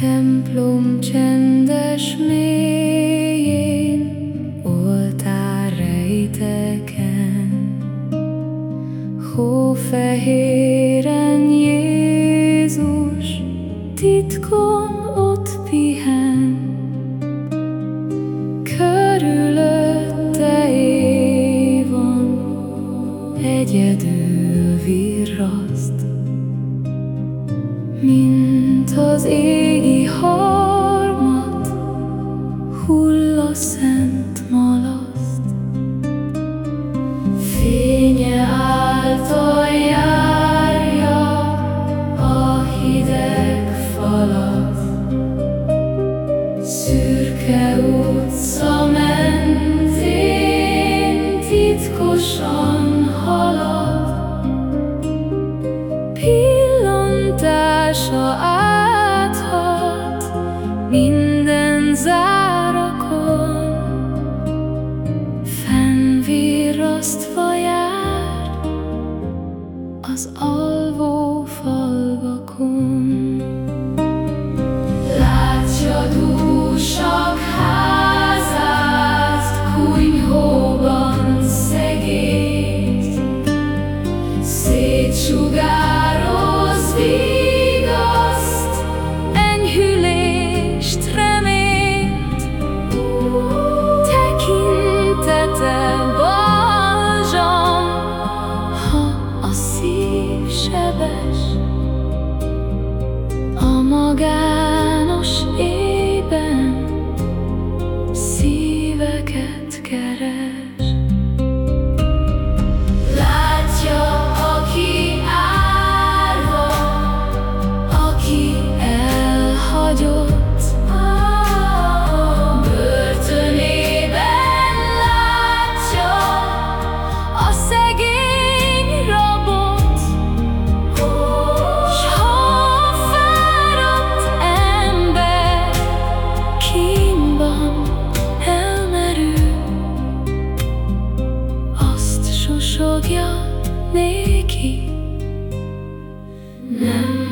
templom csendes mélyén, oltár rejteken, hófehéren Jézus titkon ott pihen. Körülötte évan egyedül virraszt, mint az ég harmat hull a szent malaszt. Fénye által járja a hideg falat. Szürke utca mentén titkosan az all God. Mickey. Memory.